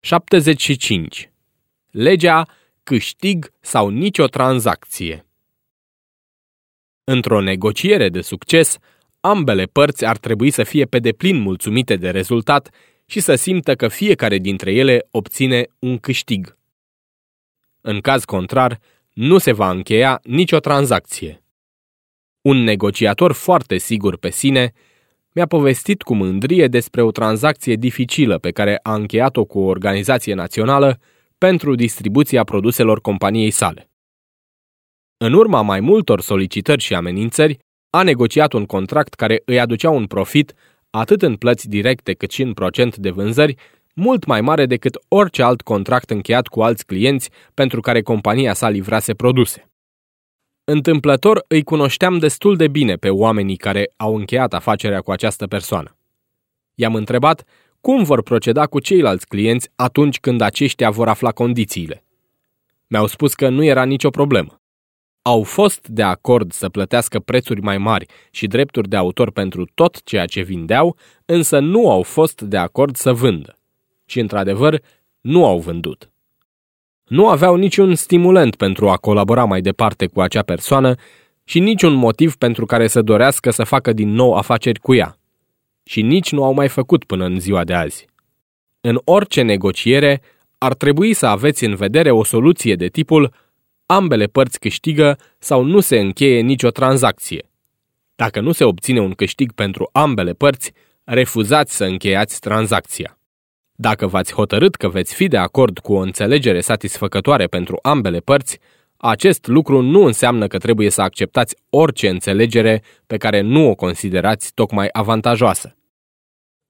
75. Legea câștig sau nicio tranzacție. Într-o negociere de succes, ambele părți ar trebui să fie pe deplin mulțumite de rezultat și să simtă că fiecare dintre ele obține un câștig. În caz contrar, nu se va încheia nicio tranzacție. Un negociator foarte sigur pe sine mi-a povestit cu mândrie despre o tranzacție dificilă pe care a încheiat-o cu o organizație națională pentru distribuția produselor companiei sale. În urma mai multor solicitări și amenințări, a negociat un contract care îi aducea un profit atât în plăți directe cât și în procent de vânzări, mult mai mare decât orice alt contract încheiat cu alți clienți pentru care compania sa livrase produse. Întâmplător îi cunoșteam destul de bine pe oamenii care au încheiat afacerea cu această persoană. I-am întrebat cum vor proceda cu ceilalți clienți atunci când aceștia vor afla condițiile. Mi-au spus că nu era nicio problemă. Au fost de acord să plătească prețuri mai mari și drepturi de autor pentru tot ceea ce vindeau, însă nu au fost de acord să vândă. Și, într-adevăr, nu au vândut. Nu aveau niciun stimulent pentru a colabora mai departe cu acea persoană și niciun motiv pentru care să dorească să facă din nou afaceri cu ea. Și nici nu au mai făcut până în ziua de azi. În orice negociere, ar trebui să aveți în vedere o soluție de tipul ambele părți câștigă sau nu se încheie nicio tranzacție. Dacă nu se obține un câștig pentru ambele părți, refuzați să încheiați tranzacția. Dacă v-ați hotărât că veți fi de acord cu o înțelegere satisfăcătoare pentru ambele părți, acest lucru nu înseamnă că trebuie să acceptați orice înțelegere pe care nu o considerați tocmai avantajoasă.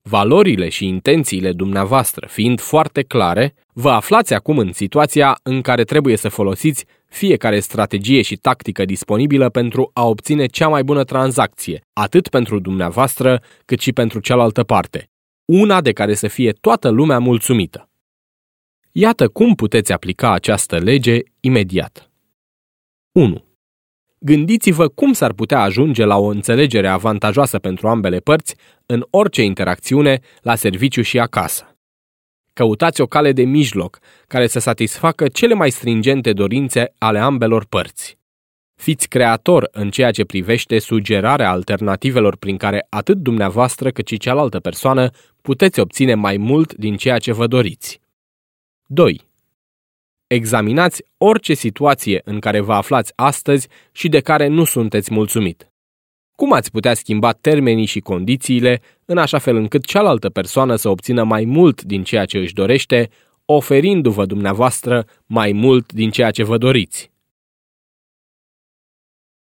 Valorile și intențiile dumneavoastră fiind foarte clare, vă aflați acum în situația în care trebuie să folosiți fiecare strategie și tactică disponibilă pentru a obține cea mai bună tranzacție, atât pentru dumneavoastră cât și pentru cealaltă parte, una de care să fie toată lumea mulțumită. Iată cum puteți aplica această lege imediat. 1. Gândiți-vă cum s-ar putea ajunge la o înțelegere avantajoasă pentru ambele părți în orice interacțiune, la serviciu și acasă. Căutați o cale de mijloc care să satisfacă cele mai stringente dorințe ale ambelor părți. Fiți creator în ceea ce privește sugerarea alternativelor prin care atât dumneavoastră cât și cealaltă persoană puteți obține mai mult din ceea ce vă doriți. 2. Examinați orice situație în care vă aflați astăzi și de care nu sunteți mulțumit. Cum ați putea schimba termenii și condițiile în așa fel încât cealaltă persoană să obțină mai mult din ceea ce își dorește, oferindu-vă dumneavoastră mai mult din ceea ce vă doriți?